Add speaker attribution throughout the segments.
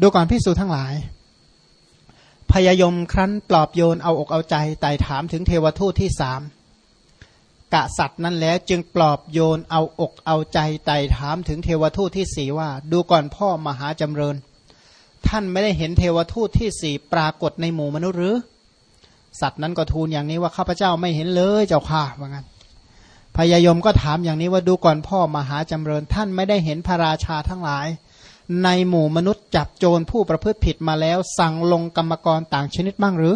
Speaker 1: ดูก่อนพิสูจทั้งหลาย พยายมครั้นปลอบโยนเอาอกเอาใจไต่ถามถึงเทวทูตที่สามกะสัตว์นั้นแล้วจึงปลอบโยนเอาอกเอาใจไต่ถามถึงเทวทูตที่สี่ว่า ดูก่อนพ่อมหาจำเริญ ท่านไม่ได้เห็นเทวทูตที่สี่ปรากฏในหมู่มนุษย์หรือ สัตว์นั้นก็ทูลอย่างนี้ว่าข้าพเจ้าไม่เห็นเลยเจ้าค่ะว่างั้นพญายมก็ถามอย่างนี้ว่าดูก่อนพ่อมหาจำเริญ ท่านไม่ได้เห็นพระราชาทั้งหลาย ในหมู่มนุษย์จับโจรผู้ประพฤติผิดมาแล้ว สั่งลงกรรมกรต่างชนิดบ้างหรือ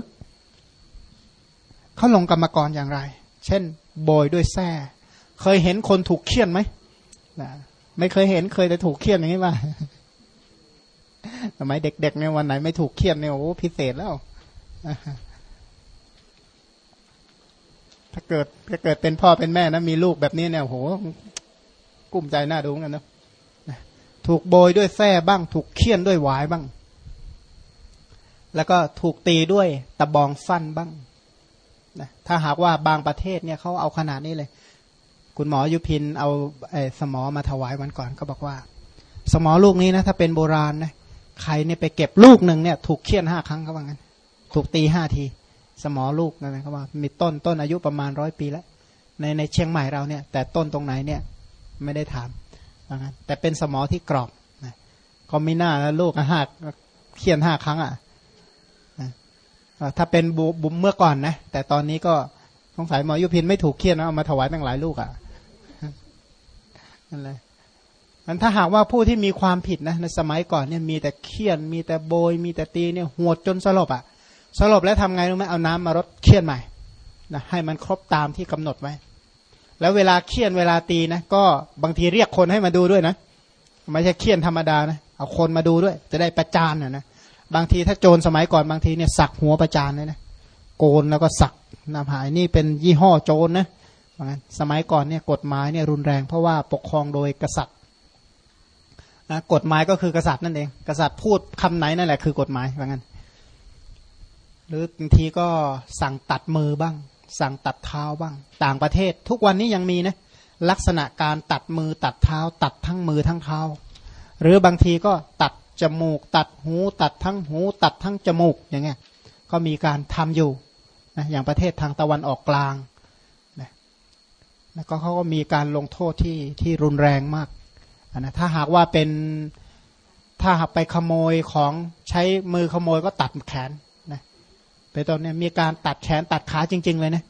Speaker 1: เขาลงกรรมกรอย่างไร เช่นโบยด้วยแส้เคยเห็นคนถูกเคี่ยนไหมนะไม่เคยเห็นเคยแต่ถูกเคี่ยนอย่างนี้ว่าทำไมเด็กๆเนี่ยวันไหนไม่ถูกเคี่ยนเนี่ยโอ้พิเศษแล้วถ้าเกิดถ้าเกิดเป็นพ่อเป็นแม่นะมีลูกแบบนี้เนี่ยโหกุ้มใจหน้าดูกันนะ ถูกโบยด้วยแส้บ้าง ถูกเคี่ยนด้วยหวายบ้าง แล้วก็ถูกตีด้วยตะบองฟันบ้างนะถ้าหากว่าบางประเทศเนี่ยเขาเอาขนาดนี้เลย คุณหมอยุพินเอาไอ้สมอมาถวายวันก่อนก็บอกว่า สมอลูกนี้นะถ้าเป็นโบราณนะใครเนี่ยไปเก็บลูกหนึ่งเนี่ย ถูกเคี่ยนห้าครั้งเขาว่างั้น ถูกตีห้าที สมอลูกนะเขาว่า มีต้นต้นอายุประมาณร้อยปีแล้วในในเชียงใหม่เราเนี่ย แต่ต้นตรงไหนเนี่ย ไม่ได้ถาม ว่างั้นแต่เป็นสมอที่กรอบนะก็ไม่น่าลูกห้าเคี่ยนห้าครั้งอะถ้าเป็นบุมเมื่อก่อนนะแต่ตอนนี้ก็สงสัยหมอยุพินไม่ถูกเคี่ยนนะเอามาถวายตั้งหลายลูกอะ่ะนั่นแหละมันถ้าหากว่าผู้ที่มีความผิดนะในสมัยก่อนเนี่ยมีแต่เคี่ยน มีแต่โบย มีแต่ตีเนี่ยหวดจนสลบอะ่ะสลบแล้วทำไงรู้ไหมเอาน้ำมารดเคี่ยนใหม่นะให้มันครบตามที่กำหนดไว้ แล้วเวลาเคี่ยนเวลาตีนะก็บางทีเรียกคนให้มาดูด้วยนะไม่ใช่เคี่ยนธรรมดานะเอาคนมาดูด้วย จะได้ประจานนะนะบางทีถ้าโจรสมัยก่อนบางทีเนี่ยสักหัวประจานเลยนะโกนแล้วก็สักนำหายนี่เป็นยี่ห้อโจรนะสมัยก่อนเนี่ยกฎหมายเนี่ยรุนแรงเพราะว่าปกครองโดยกษัตริย์นะกฎหมายก็คือกษัตริย์นั่นเอง กษัตริย์พูดคำไหนนั่นแหละคือกฎหมายว่างั้น หรือบางทีก็สั่งตัดมือบ้าง สั่งตัดเท้าบ้าง ต่างประเทศ ทุกวันนี้ยังมีนะลักษณะการตัดมือตัดเท้า ตัดทั้งมือทั้งเท้า หรือบางทีก็ตัดจมูก ตัดหู ตัดทั้งหู ตัดทั้งจมูกอย่างเงี้ยก็มีการทำอยู่นะอย่างประเทศทางตะวันออกกลางนะแล้วก็เขาก็มีการลงโทษที่ที่รุนแรงมากนะถ้าหากว่าเป็นถ้าหากไปขโมยของใช้มือขโมยก็ตัดแขน ไปตอนเนี้มีการตัดแขนตัดขาจริง ๆ เลยนะ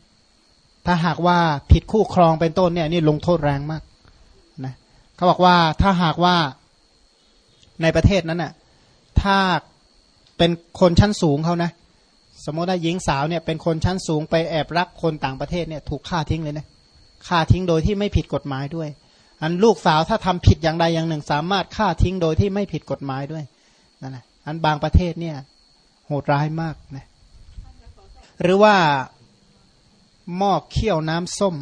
Speaker 1: ถ้าหากว่าผิดคู่ครองเป็นต้นเนี่ยนี่ลงโทษแรงมากนะเขาบอกว่าถ้าหากว่าในประเทศนั้นน่ะถ้าเป็นคนชั้นสูงเขานะ สมมติว่าหญิงสาวเนี่ยเป็นคนชั้นสูงไปแอบรักคนต่างประเทศเนี่ยถูกฆ่าทิ้งเลยนะฆ่าทิ้งโดยที่ไม่ผิดกฎหมายด้วย อันลูกสาวถ้าทำผิดอย่างใดอย่างหนึ่ง สามารถฆ่าทิ้งโดยที่ไม่ผิดกฎหมายด้วยนั่นแหละอันบางประเทศเนี่ยโหดร้ายมากนะ หรือว่าหม้อเคี่ยวน้ำส้ม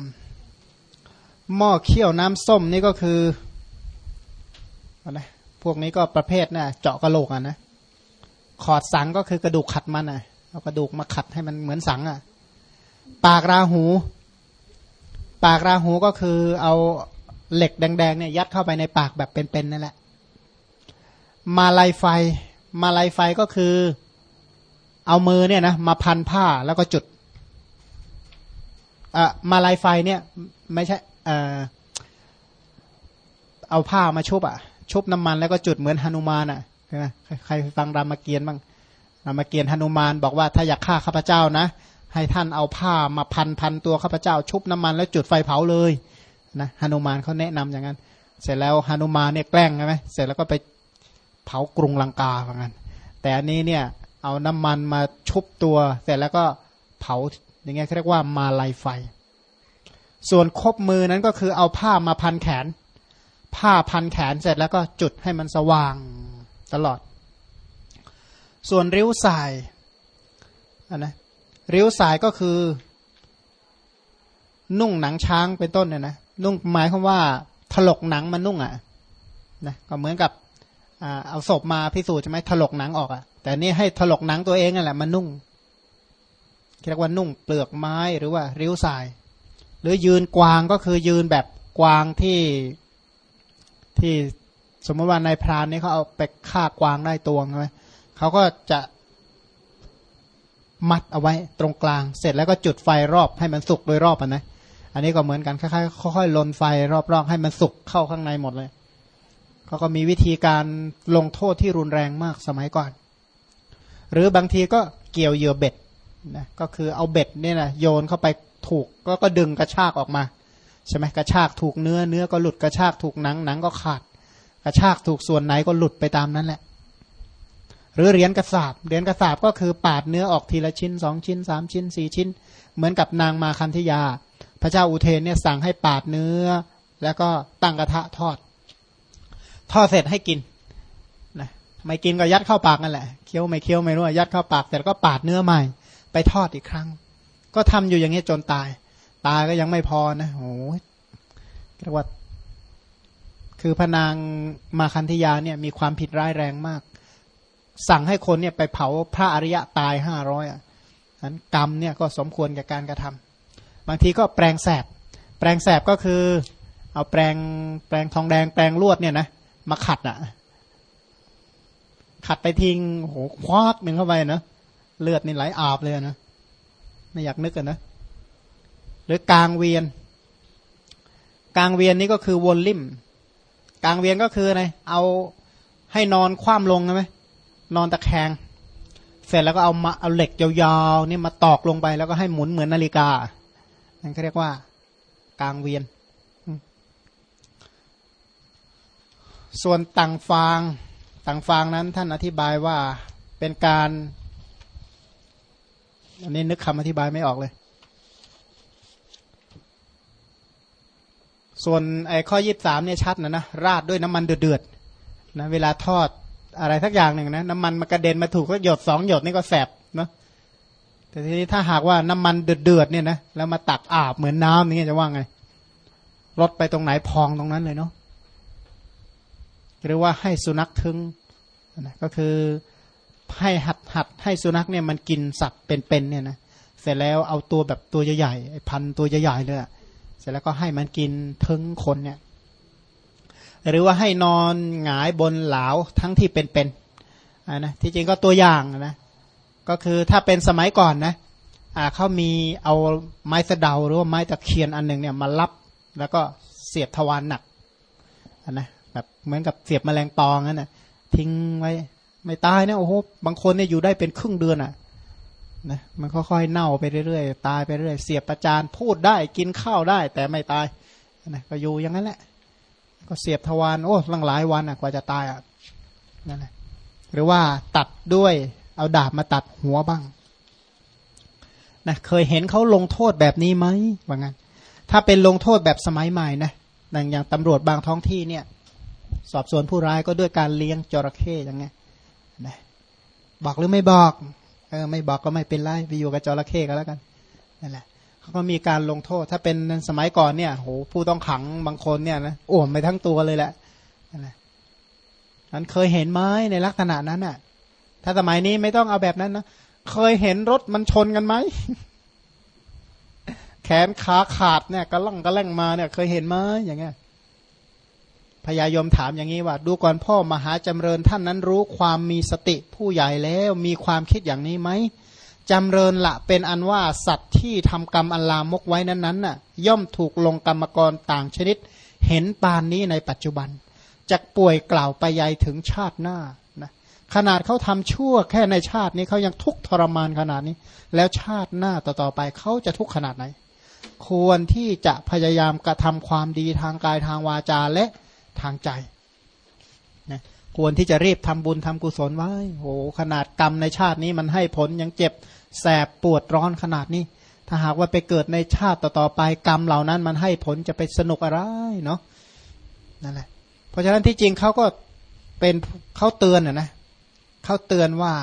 Speaker 1: หม้อเคี่ยวน้ำส้มนี่ก็คืออะพวกนี้ก็ประเภทนะ่ะเจาะกระโหลกอะนะขอดสังก็คือกระดูกขัดมันอะเอากระดูกมาขัดให้มันเหมือนสังอะ ปากราหู ปากราหูก็คือเอาเหล็กแดงๆเนี่ยยัดเข้าไปในปากแบบเป็นๆนั่นแหละ มาลายไฟ มาลายไฟก็คือ เอามือเนี่ยนะมาพันผ้าแล้วก็จุดอะมาลายไฟเนี่ยไม่ใช่เอ่อเอาผ้ามาชุบอะ ชุบน้ำมันแล้วก็จุดเหมือนฮนุมานอะใช่ไหมใครฟังรามเกียรติบ้างรามเกียรติฮนุมานบอกว่าถ้าอยากฆ่าข้าพเจ้านะ ให้ท่านเอาผ้ามาพันพันตัวข้าพเจ้า ชุบน้ำมันแล้วจุดไฟเผาเลยนะฮนุมานเขาแนะนำอย่างนั้น เสร็จแล้วฮนุมานเนี่ยแกล้งใช่ไหมเสร็จแล้วก็ไปเผากรุงลังกาเหมือนกันแต่อันนี้เนี่ย เอาน้ำมันมาชุบตัวเสร็จแล้วก็เผาอย่างเงี้ยเรียกว่ามาลายไฟ ส่วนคบมือนั้นก็คือเอาผ้ามาพันแขน ผ้าพันแขนเสร็จแล้วก็จุดให้มันสว่างตลอด ส่วนริ้วสายนนะริ้วสายก็คือ นุ่งหนังช้างเป็นต้นเนี่ยนะนุ่งหมายความว่าถลกหนังมานุ่งอะนะก็เหมือนกับเอาศพมาพิสูจน์ใช่ไหมถลกหนังออกอะ แต่นี่ให้ถลกหนังตัวเองนั่นแหละมานุ่งเรียกว่านุ่งเปลือกไม้หรือว่า ริ้วสาย หรือยืนกวางก็คือยืนแบบกวางที่ที่สมมติว่านายพรานนี่เขาเอาไปฆ่ากวางได้ตัวใช่ไหมเขาก็จะมัดเอาไว้ตรงกลาง เสร็จแล้วก็จุดไฟรอบให้มันสุกโดยรอบอะนะอันนี้ก็เหมือนกันคล้ายๆค่อยๆลนไฟรอบๆให้มันสุกเข้าข้างในหมดเลยเขาก็มีวิธีการลงโทษที่รุนแรงมากสมัยก่อน หรือบางทีก็เกี่ยวเหยื่อเบ็ดนะก็คือเอาเบ็ดเนี่ยนะโยนเข้าไปถูกก็ก็ดึงกระชากออกมาใช่ไหมกระชากถูกเนื้อเนื้อก็หลุดกระชากถูกหนังหนังก็ขาด กระชากถูกส่วนไหนก็หลุดไปตามนั้นแหละ หรือเหรียญกระสาบเหรียญกระสาบก็คือปาดเนื้อออกทีละชิ้นสองชิ้นสามชิ้นสี่ชิ้น เหมือนกับนางมาคันธยา พระเจ้าอุเทนเนี่ยสั่งให้ปาดเนื้อ แล้วก็ตั้งกระทะทอด ทอดเสร็จให้กิน ไม่กินก็ยัดเข้าปากนั่นแหละเคี้ยวไม่เคี้ยวไม่รู้ยัดเข้าปากแต่ก็ปาดเนื้อใหม่ ไปทอดอีกครั้ง ก็ทำอยู่อย่างนี้จนตาย ตายก็ยังไม่พอนะโอ้เรียกว่าคือพนางมาคันธยาเนี่ยมีความผิดร้ายแรงมาก สั่งให้คนเนี่ยไปเผาพระอริยะตายห้าร้อยอะนั้นกรรมเนี่ยก็สมควรแก่การกระทำบางทีก็แปลงแสบ แปลงแสบก็คือ เอาแปลงแปลงทองแดงแปลงลวดเนี่ยนะมาขัดอะ ขัดไปทิ้งโหควักหนึ่งเข้าไปนะเลือดนี่ไหลอาบเลยนะไม่อยากนึกกันนะหรือกลางเวียน กลางเวียนนี่ก็คือวนลิ่ม กลางเวียนก็คืออะไรเอาให้นอนคว่ำลงใช่ไหมนอนตะแคง เสร็จแล้วก็เอามาเอาเหล็กยาวๆนี่มาตอกลงไป แล้วก็ให้หมุนเหมือนนาฬิกา นั่นเขาเรียกว่า กลางเวียน ส่วนต่างฟาง ต่างฟางนั้นท่านอธิบายว่าเป็นการอันนี้นึกคำอธิบายไม่ออกเลย ส่วนไอ้ข้อยีบสามเนี่ยชัดนะนะราดด้วยน้ำมันเดือดๆนะเวลาทอดอะไรทักอย่างหนึ่งนะน้ำมันมากระเด็นมาถูกก็หยดสองหยดนี่ก็แสบนะแต่ทีนี้ถ้าหากว่าน้ำมันเดือดๆเนี่ยนะแล้วมาตักอาบเหมือนน้ำนี่จะว่าไงรถไปตรงไหนพองตรงนั้นเลยเนาะ หรือว่าให้สุนัขทึงนะก็คือให้หัดหัดให้สุนัขเนี่ยมันกินสัตว์เป็นๆเนี่ยนะเสร็จแล้วเอาตัวแบบตัวใหญ่ๆพันตัวใหญ่ๆเลยเสร็จแล้วก็ให้มันกินทึงคนเนี่ยหรือว่าให้นอนหงายบนเหลาทั้งที่เป็นๆนะที่จริงก็ตัวอย่างนะก็คือถ้าเป็นสมัยก่อนนะเขามีเอาไม้สะเดาหรือว่าไม้ตะเคียนอันหนึ่งเนี่ยมารับแล้วก็เสียบทวารหนักนะ แบบเหมือนกับเสียบแมลงปองนั่นนะทิ้งไว้ไม่ตายนะโอ้โหบางคนเนี่ยอยู่ได้เป็นครึ่งเดือนอะนะมันค่อยๆเน่าไปเรื่อยๆตายไปเรื่อยเสียบประจานพูดได้กินข้าวได้ แต่ไม่ตายนะก็อยู่อย่างนั้นแหละ ก็เสียบทวารโอ้ลังหลายวันอะกว่าจะตายอะนั่นแหละหรือว่าตัดด้วยเอาดาบมาตัดหัวบ้างนะเคยเห็นเขาลงโทษแบบนี้ไหมว่างั้น ถ้าเป็นลงโทษแบบสมัยใหม่นะดังอย่างตำรวจบางท้องที่เนี่ย สอบสวนผู้ร้ายก็ด้วยการเลี้ยงจระเข้อย่างเงี้ยนะบอกหรือไม่บอกเออไม่บอกก็ไม่เป็นไรไปอยู่กับจระเข้ก็แล้วกันนั่นแหละเขาก็มีการลงโทษ ถ้าเป็นสมัยก่อนเนี่ยโหผู้ต้องขังบางคนเนี่ยนะอ้วมไปทั้งตัวเลยแหละนั่นแหละนั้นเคยเห็นไหมในลักษณะนั้นอะ ถ้าสมัยนี้ไม่ต้องเอาแบบนั้นนะเคยเห็นรถมันชนกันไหมแขนขาขาดเนี่ยกระล่องกระแล่งมาเนี่ย เคยเห็นไหมอย่างเงี้ย พญายมถามอย่างนี้ว่า ดูก่อนพ่อมหาจำเริญท่านนั้นรู้ความมีสติผู้ใหญ่แล้วมีความคิดอย่างนี้ไหมจำเริญละเป็นอันว่าสัตว์ที่ทำกรรมอันลามกไว้นั้นๆน่ะย่อมถูกลงกรรมกรต่างชนิด เห็นปานนี้ในปัจจุบันจะป่วยกล่าวไปยายถึงชาติหน้านะขนาดเขาทำชั่วแค่ในชาตินี้เขายังทุกทรมานขนาดนี้ แล้วชาติหน้าต่อๆไปเขาจะทุกข์ขนาดไหน ควรที่จะพยายามกระทำความดีทางกายทางวาจาและ ทางใจนะควรที่จะรีบทำบุญทำกุศลไว้โอ้ขนาดกรรมในชาตินี้มันให้ผลยังเจ็บแสบปวดร้อนขนาดนี้ ถ้าหากว่าไปเกิดในชาติต่อๆไปกรรมเหล่านั้นมันให้ผลจะไปสนุกอะไรเนาะนั่นแหละ เพราะฉะนั้นที่จริงเขาก็เป็นเขาเตือนนะเขาเตือนว่า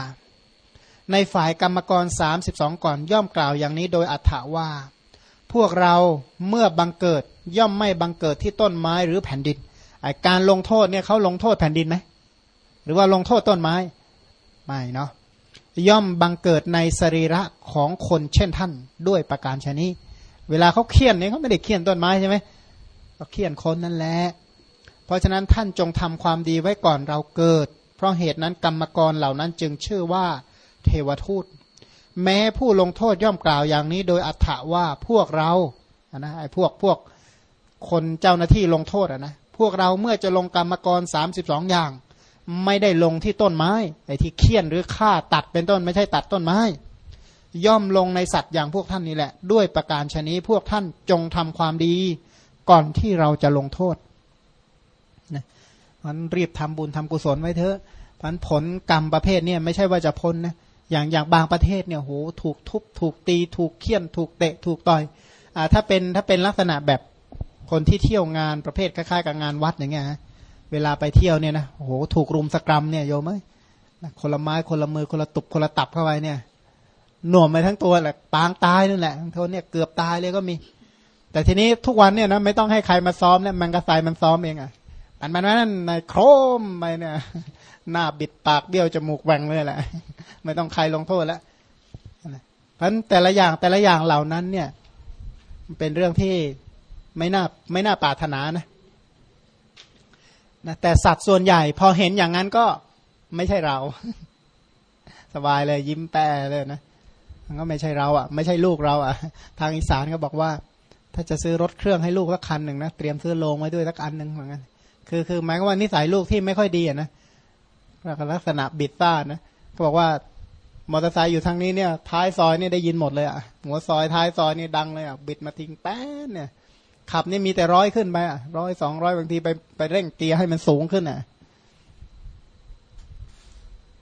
Speaker 1: ในฝ่ายกรรมกรสามสิบสองก่อนย่อมกล่าวอย่างนี้โดยอัฏฐาว่า พวกเราเมื่อบังเกิดย่อมไม่บังเกิดที่ต้นไม้หรือแผ่นดิน การลงโทษเนี่ยเขาลงโทษแผ่นดินไหมหรือว่าลงโทษต้นไม้ไม่เนาะย่อมบังเกิดในสรีระของคนเช่นท่านด้วยประการชนี้ เวลาเขาเคี่ยนเนี่ยเขาไม่ได้เคี่ยนต้นไม้ใช่ไหมเขาเคี่ยนคนนั่นแหละเพราะฉะนั้นท่านจงทำความดีไว้ก่อนเราเกิด เพราะเหตุนั้นกรรมกรเหล่านั้นจึงชื่อว่าเทวทูต แม้ผู้ลงโทษย่อมกล่าวอย่างนี้ โดยอัฏฐว่าพวกเรานะไอ้พวกพวกคนเจ้าหน้าที่ลงโทษนะ พวกเราเมื่อจะลงกรรมกร32อย่าง ไม่ได้ลงที่ต้นไม้ไอ้ที่เคี่ยนหรือฆ่าตัดเป็นต้นไม่ใช่ตัดต้นไม้ ย่อมลงในสัตว์อย่างพวกท่านนี่แหละ ด้วยประการชนี้พวกท่านจงทำความดีก่อนที่เราจะลงโทษนะมันรีบทำบุญทำกุศลไว้เถอะพันผลกรรมประเภทเนี่ยไม่ใช่ว่าจะพ้นนะอย่างอย่างบางประเทศเนี่ยโหถูกทุบ ถูกตี ถูกเคี่ยน ถูกเตะ ถูกต่อยอ่าถ้าเป็นถ้าเป็นลักษณะแบบ คนที่เที่ยวงานประเภทคล้ายๆกับงานวัดอย่างเงี้ยเวลาไปเที่ยวเนี่ยนะโอ้โหถูกรุมสกรรมเนี่ยโยมไหมคนละไม้คนละมือคนละตุบคนละตับเข้าไปเนี่ยหน่วมไปทั้งตัวแหละปางตายนั่นแหละทั้งทนเนี่ยเกือบตายเลยก็มี แต่ทีนี้ทุกวันเนี่ยนะไม่ต้องให้ใครมาซ้อมเนี่ยมันกระสายมันซ้อมเองอะมันมันนั่นในโครมไปเนี่ยหน้าบิดปากเบี้ยวจมูกแหว่งเลยแหละ ไม่ต้องใครลงโทษแล้วเพราะแต่ละอย่างแต่ละอย่างเหล่านั้นเนี่ยเป็นเรื่องที่ ไม่น่าไม่น่าปรารถนานะนะแต่สัตว์ส่วนใหญ่ พอเห็นอย่างนั้นก็ไม่ใช่เรา สบายเลยยิ้มแป้เลยนะมันก็ไม่ใช่เราอะ ไม่ใช่ลูกเราอะ ทางอีสานก็บอกว่า ถ้าจะซื้อรถเครื่องให้ลูกสักคันหนึ่งนะเตรียมซื้อโลงไว้ด้วยสักอันหนึ่งเหมือนกันคือคือหมายว่านิสัยลูกที่ไม่ค่อยดีอะนะลักษณะบิดต้านะก็บอกว่ามอเตอร์ไซค์อยู่ทางนี้เนี่ยท้ายซอยเนี่ยได้ยินหมดเลยอะหัวซอยท้ายซอยนี่ดังเลยอะบิดมาทิ้งแป้นเนี่ย ขับนี่มีแต่ร้อยขึ้นไปอะร้อยสองร้อยบางทีไปไปเร่งเกียร์ให้มันสูงขึ้นอะ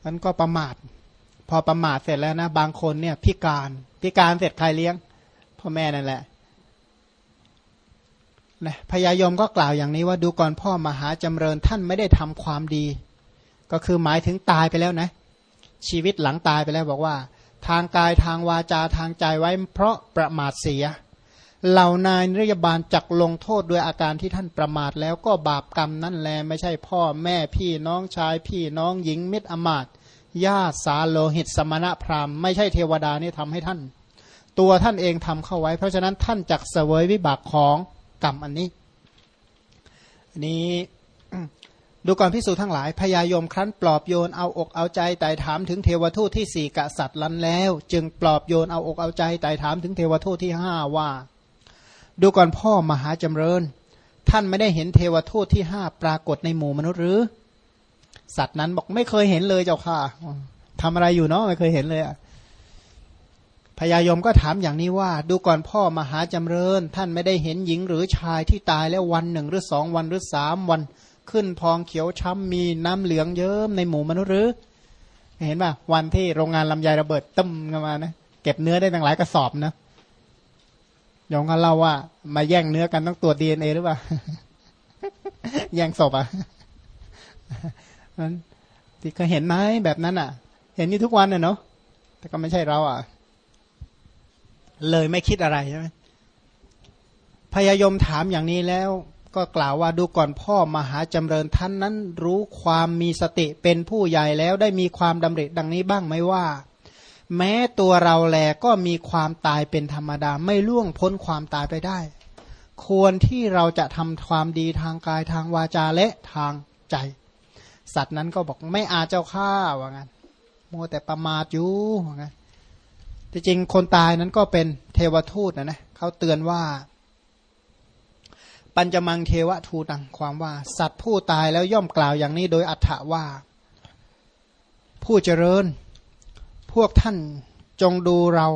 Speaker 1: มันก็ประมาท พอประมาทเสร็จแล้วนะ บางคนเนี่ย พิการพิการเสร็จใครเลี้ยงพ่อแม่นั่นแหละนะพญายมก็กล่าวอย่างนี้ว่าดูก่อนพ่อมหาจำเริญท่านไม่ได้ทำความดี ก็คือหมายถึงตายไปแล้วนะ ชีวิตหลังตายไปแล้วบอกว่า ทางกายทางวาจาทางใจไว้เพราะประมาทเสีย เหล่านายนรยบาลจักลงโทษด้วยอาการที่ท่านประมาทแล้วก็บาปกรรมนั่นแลไม่ใช่พ่อแม่พี่น้องชายพี่น้องหญิงมิตรอมาตญาติสาโลหิตสมณะพราหมณ์ไม่ใช่เทวดานี่ทำให้ท่าน ตัวท่านเองทำเข้าไว้ เพราะฉะนั้นท่านจักเสวยวิบากของกรรมอันนี้อันนี้ดูก่อนพิสูจน์ทั้งหลายพญายมครั้นปลอบโยนเอาอกเอาใจไต่ถามถึงเทวทูตที่สี่กษัตริย์ลันแล้ว จึงปลอบโยนเอาอกเอาใจไต่ถามถึงเทวทูตที่ห้าว่า ดูก่อนพ่อมหาจำเริญ ท่านไม่ได้เห็นเทวทูตที่ห้าปรากฏในหมู่มนุษย์หรือ สัตว์นั้นบอกไม่เคยเห็นเลยเจ้าค่ะทำอะไรอยู่เนาะไม่เคยเห็นเลยอะพญายมก็ถามอย่างนี้ว่า ดูก่อนพ่อมหาจำเริญ ท่านไม่ได้เห็นหญิงหรือชายที่ตายแล้ววันหนึ่งหรือสองวันหรือสามวัน ขึ้นพองเขียวช้ำมีน้ำเหลืองเยิ้มในหมู่มนุษย์หรือ เห็นป่ะวันที่โรงงานลำไยระเบิดตึมกันมานะเก็บเนื้อได้ตั้งหลายกระสอบนะ ยองเขาเล่าว่า มาแย่งเนื้อกันต้องตรวจดีเอ็นเอหรือเปล่า แย่งศพอะนั้นที่เคยเห็นไหมแบบนั้นอะ เห็นนี่ทุกวันเนาะแต่ก็ไม่ใช่เราอะ เลยไม่คิดอะไรใช่ไหมพยายมถามอย่างนี้แล้วก็กล่าวว่าดูก่อนพ่อมหาจำเริญท่านนั้นรู้ความมีสติเป็นผู้ใหญ่แล้วได้มีความดำริดังนี้บ้างไหมว่า แม้ตัวเราแลก็มีความตายเป็นธรรมดา ไม่ล่วงพ้นความตายไปได้ ควรที่เราจะทำความดีทางกายทางวาจาและทางใจ สัตว์นั้นก็บอกไม่อาจเจ้าข้าว่างั้นโมแต่ประมาทอยู่ว่างั้นที่จริงคนตายนั้นก็เป็นเทวทูตนะนะเขาเตือนว่า ปัญจมังเทวทูตังความว่า สัตว์ผู้ตายแล้วย่อมกล่าวอย่างนี้โดยอัฏฐว่า ผู้เจริญ พวกท่านจงดูเรา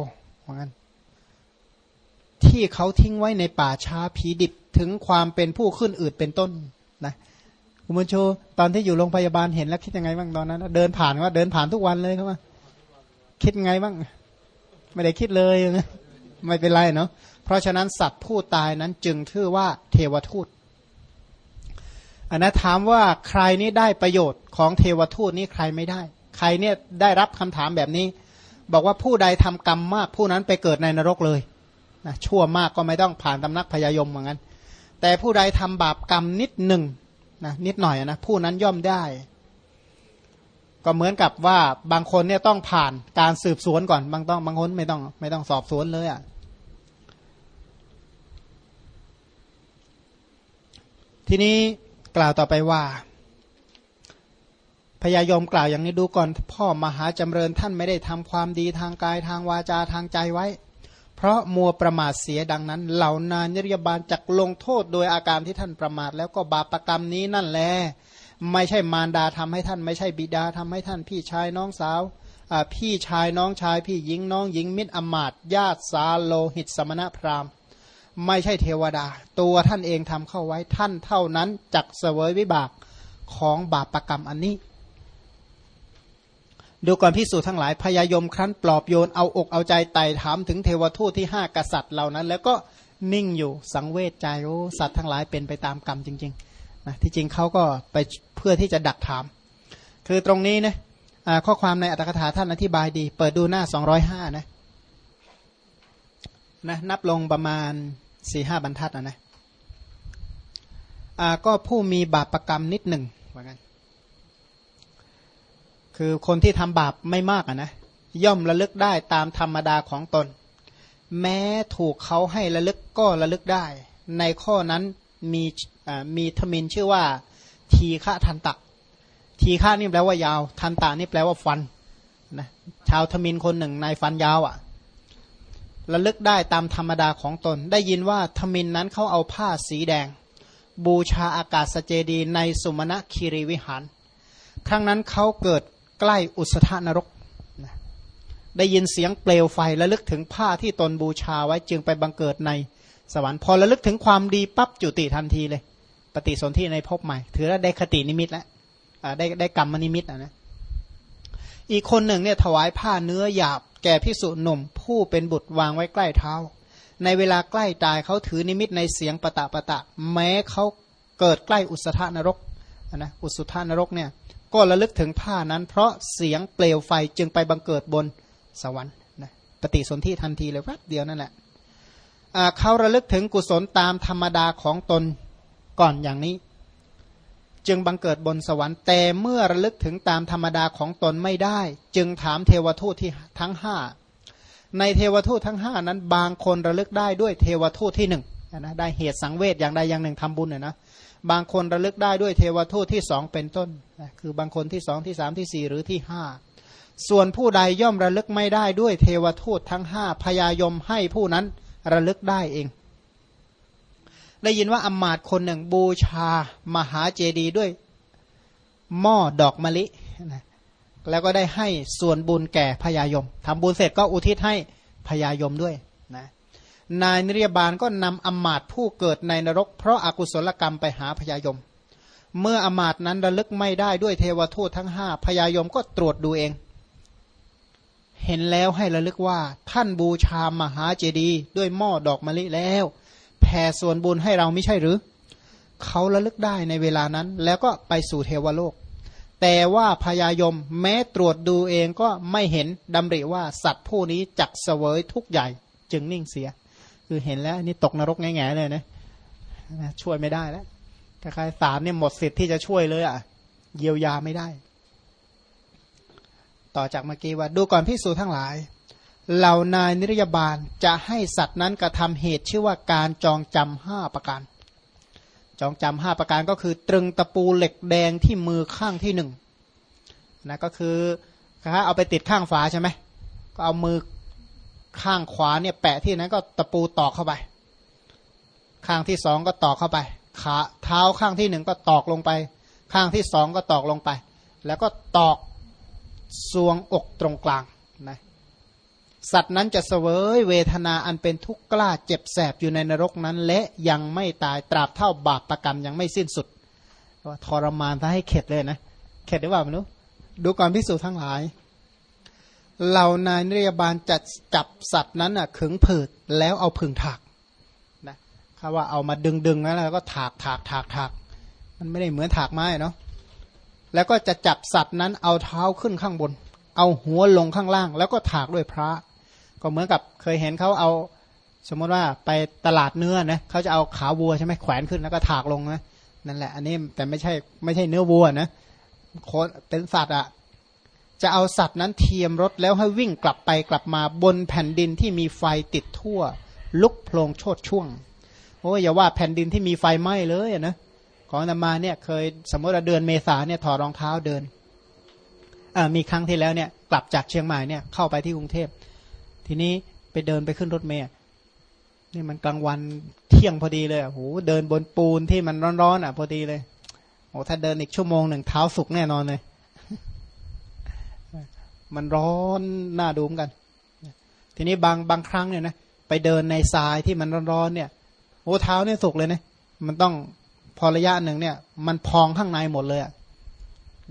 Speaker 1: เหมือนที่เขาทิ้งไว้ในป่าช้าผีดิบถึงความเป็นผู้ขึ้นอืดเป็นต้นนะคุณบุญชูตอนที่อยู่โรงพยาบาลเห็นแล้วคิดยังไงบ้างตอนนั้น เดินผ่านว่าเดินผ่านทุกวันเลยเขาว่าคิดไงบ้าง ไม่ได้คิดเลยนะไม่เป็นไรเนาะเพราะฉะนั้นสัตว์ผู้ตายนั้นจึงชื่อว่าเทวทูตอันนั้ถามว่าใครนี้ได้ประโยชน์ของเทวทูตนี้ใครไม่ได้ ใครเนี่ยได้รับคำถามแบบนี้ บอกว่าผู้ใดทำกรรมมากผู้นั้นไปเกิดในนรกเลยนะชั่วมากก็ไม่ต้องผ่านตำนักพยายมเหมือนกันแต่ผู้ใดทำบาปกรรมนิดหนึ่งนะนิดหน่อยนะผู้นั้นย่อมได้ ก็เหมือนกับว่าบางคนเนี่ยต้องผ่านการสืบสวนก่อนบางต้องบางคนไม่ต้องไม่ต้องสอบสวนเลยอะ่ะทีนี้กล่าวต่อไปว่า พญายมกล่าวอย่างนี้ดูก่อนพ่อมหาจำเริญท่านไม่ได้ทำความดีทางกายทางวาจาทางใจไว้ เพราะมัวประมาทเสียดังนั้น เหล่านานยบาลจักลงโทษโดยอาการที่ท่านประมาท แล้วก็บาปรกรรมนี้นั่นแหละไม่ใช่มารดาทำให้ท่าน ไม่ใช่บิดาทำให้ท่านพี่ชายน้องสาวพี่ชายน้องชายพี่หญิงน้องหญิงมิตรอมาตญาติสาโลหิตสมณพราหมณ์ ไม่ใช่เทวดา ตัวท่านเองทำเข้าไว้ท่านเท่านั้นจักเสวยวิบากของบาปรกรรมอันนี้ ดูก่อนพิสูจน์ทั้งหลายพยายมครั้นปลอบโยนเอาอกเอาใจไต่ถามถึงเทวทูตที่ห้ากษัตริย์เหล่านั้น แล้วก็นิ่งอยู่สังเวชใจโอ้สัตว์ทั้งหลายเป็นไปตามกรรมจริงๆนะที่จริงเขาก็ไปเพื่อที่จะดักถาม คือตรงนี้นะข้อความในอัตถกถาท่านอธิบายดี เปิดดูหน้า 205 นะนะนับลงประมาณสี่ห้าบรรทัดนะนะก็ผู้มีบาปรกรรมนิดหนึ่งว่างั้น คือคนที่ทำบาปไม่มากะนะย่อมระลึกได้ตามธรรมดาของตน แม้ถูกเขาให้ระลึกก็ระลึกได้ ในข้อนั้นมีมีธมินชื่อว่า ทีฆะทันตะ ทีฆะนี่แปลว่ายาว ทันตานี่แปลว่าฟันนะชาวทมินคนหนึ่งในฟันยาวอะ่ะระลึกได้ตามธรรมดาของตน ได้ยินว่าทมินนั้นเขาเอาผ้าสีแดง บูชาอากาศเจดีในสุมาณคีรีวิหาร ครั้งนั้นเขาเกิด ใกล้อุสธานรกได้ยินเสียงเปลวไฟระลึกถึงผ้าที่ตนบูชาไว้จึงไปบังเกิดในสวรรค์พอระลึกถึงความดีปั๊บจุติทันทีเลย ปฏิสนธิในภพใหม่ ถือว่าได้คตินิมิตแล้วได้ได้กรรมนิมิตนะนะอีกคนหนึ่งเนี่ยถวายผ้าเนื้อหยาบแก่พิสุหนุ่ม ผู้เป็นบุตรวางไว้ใกล้เท้า ในเวลาใกล้ตายเขาถือนิมิตในเสียงปะตะปะตะ แม้เขาเกิดใกล้อุสธานรกนะอุสุธานรกเนี่ย ก็ระลึกถึงผ้านั้น เพราะเสียงเปลวไฟจึงไปบังเกิดบนสวรรค์นะปฏิสนธิทันทีเลยแวบเดียวนั่นแหละเขาระลึกถึงกุศลตามธรรมดาของตนก่อนอย่างนี้ จึงบังเกิดบนสวรรค์แต่เมื่อระลึกถึงตามธรรมดาของตนไม่ได้ จึงถามเทวทูตที่ทั้งห้าในเทวทูตทั้งห้านั้นบางคนระลึกได้ด้วยเทวทูตที่หนึ่งนะได้เหตุสังเวชอย่างใดอย่างหนึ่งทำบุญเนี่ยนะ บางคนระลึกได้ด้วยเทวทูตที่สองเป็นต้นคือบางคนที่สองที่สามที่สี่หรือที่ห้าส่วนผู้ใดย่อมระลึกไม่ได้ด้วยเทวทูตทั้งห้าพยายมให้ผู้นั้นระลึกได้เอง ได้ยินว่าอมาตคนหนึ่งบูชามหาเจดีย์ด้วย หม้อดอกมะลินะแล้วก็ได้ให้ส่วนบุญแก่พญายมทำบุญเสร็จก็อุทิศให้พญายมด้วยนะ นายนิยบาลก็นำอมาตผู้เกิดในนรก เพราะอากุศลกรรมไปหาพญายม เมื่ออมาตนั้นระลึกไม่ได้ด้วยเทวทูตทั้งห้าพญายมก็ตรวจดูเอง เห็นแล้วให้ระลึกว่าท่านบูชามหาเจดีย์ด้วยหม้อดอกมะลิแล้วแผ่ส่วนบุญให้เราไม่ใช่หรือ เขาระลึกได้ในเวลานั้น แล้วก็ไปสู่เทวโลก แต่ว่าพญายมแม้ตรวจดูเองก็ไม่เห็นดำริว่าสัตว์ผู้นี้จักเสวยทุกใหญ่จึงนิ่งเสีย คือเห็นแล้วนี่ตกนรกแง่ๆเลยนะช่วยไม่ได้แล้วคล้ายๆสารเนี่ยหมดสิทธิ์ที่จะช่วยเลยอะ เยียวยาไม่ได้ ต่อจากเมื่อกี้ว่าดูก่อนพิสูจทั้งหลาย เหล่านายนิรยาบาลจะให้สัตว์นั้นกระทำเหตุชื่อว่าการจองจำห้าประการ จองจำห้าประการก็คือ ตรึงตะปูเหล็กแดงที่มือข้างที่หนึ่งนะก็คือเอาไปติดข้างฝาใช่ไหมก็เอามือ ข้างขวาเนี่ยแปะที่นั้นก็ตะปูตอกเข้าไป ข้างที่สองก็ตอกเข้าไป ขาเท้าข้างที่หนึ่งก็ตอกลงไป ข้างที่สองก็ตอกลงไป แล้วก็ตอกซวงอกตรงกลางนะสัตว์นั้นจะเสวยเวทนาอันเป็นทุกข์กล้าเจ็บแสบอยู่ในนรกนั้น และยังไม่ตายตราบเท่าบาปประกรรมยังไม่สิ้นสุดว่าทรมานถ้าให้เข็ดเลยนะ เข็ดได้ว่าไม่รู้ดูก่อนพิสูจน์ทั้งหลาย เหล่านายนิยบาลจะจับสัตว์นั้นอะขึงผืดแล้วเอาผึ่งถากนะคำว่าเอามาดึงดึงแล้วก็ถากถากถากถากมันไม่ได้เหมือนถากไม้เนาะแล้วก็จะจับสัตว์นั้นเอาเท้าขึ้นข้างบน เอาหัวลงข้างล่าง แล้วก็ถากด้วยพระ ก็เหมือนกับเคยเห็นเขาเอา สมมติว่าไปตลาดเนื้อนะเขาจะเอาขาวัวใช่ไหมแขวนขึ้นแล้วก็ถากลงนะนั่นแหละ อันนี้แต่ไม่ใช่ไม่ใช่เนื้อวัวนะโคเป็นสัตว์อะ จะเอาสัตว์นั้นเทียมรถแล้วให้วิ่งกลับไปกลับมาบนแผ่นดินที่มีไฟติดทั่ว ลุกโพลงโชดช่วงโอ้ยอย่าว่าแผ่นดินที่มีไฟไหม้เลยนะของนามาเนี่ยเคยสมมติว่าเดือนเมษาเนี่ยถอดรองเท้าเดินมีครั้งที่แล้วเนี่ยกลับจากเชียงใหม่เนี่ยเข้าไปที่กรุงเทพ ทีนี้ไปเดินไปขึ้นรถเมล์นี่มันกลางวันเที่ยงพอดีเลยโอ้โหเดินบนปูนที่มันร้อนๆอะ พอดีเลยโอ้ถ้าเดินอีกชั่วโมงหนึ่งเท้าสุกแน่นอนเลย มันร้อนน่าดูมกัน ทีนี้บางบางครั้งเนี่ยนะไปเดินในทรายที่มันร้อนๆเนี่ยโอ้เท้าเนี่ยสุกเลยนะมันต้องพอระยะหนึ่งเนี่ย มันพองข้างในหมดเลยอะ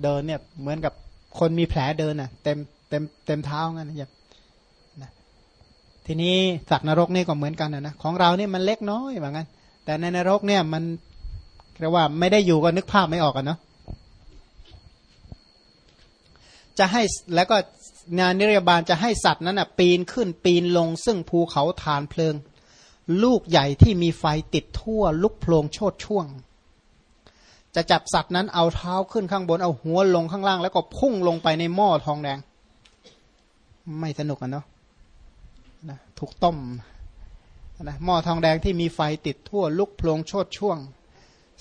Speaker 1: เดินเนี่ยเหมือนกับคนมีแผลเดินอะ เต็มเต็มเต็มเท้างั้นอย่างนะทีนี้สัตว์นรกนี่ก็เหมือนกันนะของเราเนี่ยมันเล็กน้อยเหมือนกันแต่ในนรกเนี่ยมันเรียกว่าไม่ได้อยู่ก็นึกภาพไม่ออกกันเนาะ จะให้แล้วก็งานนิรยาบาลจะให้สัตว์นั้นอะปีนขึ้นปีนลง ซึ่งภูเขาฐานเพลิง ลูกใหญ่ที่มีไฟติดทั่ว ลุกโพลงโชดช่วง จะจับสัตว์นั้นเอาเท้าขึ้นข้างบนเอาหัวลงข้างล่าง แล้วก็พุ่งลงไปในหม้อทองแดง ไม่สนุกอะเนาะนะถูกต้มนะหม้อทองแดงที่มีไฟติดทั่ว ลุกโพลงโชดช่วง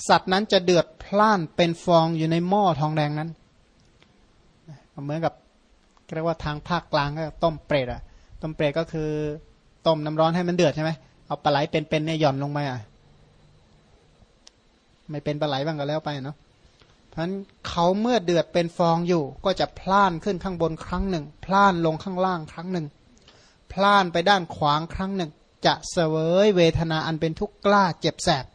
Speaker 1: สัตว์นั้นจะเดือดพล่านเป็นฟองอยู่ในหม้อทองแดงนั้น เหมือนกับเรียกว่าทางภาคกลางก็ต้มเปรตอะต้มเปรตก็คือต้มน้ำร้อนให้มันเดือดใช่ไหมเอาปลาไหลเป็นๆเนี่ยหย่อนลงไปอะไม่เป็นปลาไหลบ้างก็แล้วไปเนาะเพราะฉะนั้นเขาเมื่อเดือดเป็นฟองอยู่ ก็จะพล่านขึ้นข้างบนครั้งหนึ่ง พล่านลงข้างล่างครั้งหนึ่ง พล่านไปด้านขวางครั้งหนึ่ง จะเสวยเวทนาอันเป็นทุกข์กล้าเจ็บแสบ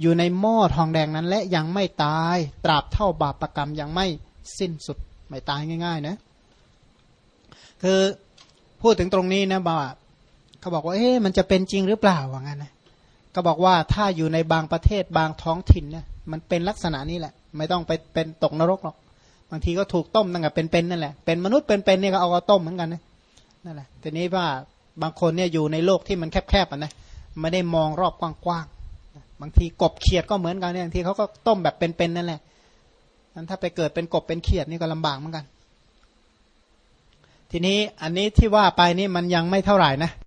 Speaker 1: อยู่ในหม้อทองแดงนั้นและยังไม่ตาย ตราบเท่าบาปรกรรมยังไม่สิ้นสุด ไม่ตายง่าย ๆ นะ คือพูดถึงตรงนี้นะบอกเขาบอกว่าเอ๊ะมันจะเป็นจริงหรือเปล่าว่างั้นนะก็บอกว่าถ้าอยู่ในบางประเทศบางท้องถิ่นเนี่ยมันเป็นลักษณะนี้แหละ ไม่ต้องไปเป็นตกนรกหรอกบางทีก็ถูกต้มตั้งแต่เป็นๆนั่นแหละเป็นมนุษย์เป็นๆเนี่ยก็เอาต้มเหมือนกันนะนั่นแหละทีนี้ว่าบางคนเนี่ยอยู่ในโลกที่มันแคบๆอะนะไม่ได้มองรอบกว้างๆบางทีกบเขียดก็เหมือนกันเนี่ยบางทีเขาก็ต้มแบบเป็นๆนั่นแหละ นั้นถ้าไปเกิดเป็นกบเป็นเขียดนี่ก็ลำบากเหมือนกัน ทีนี้อันนี้ที่ว่าไปนี่มันยังไม่เท่าไหร่นะ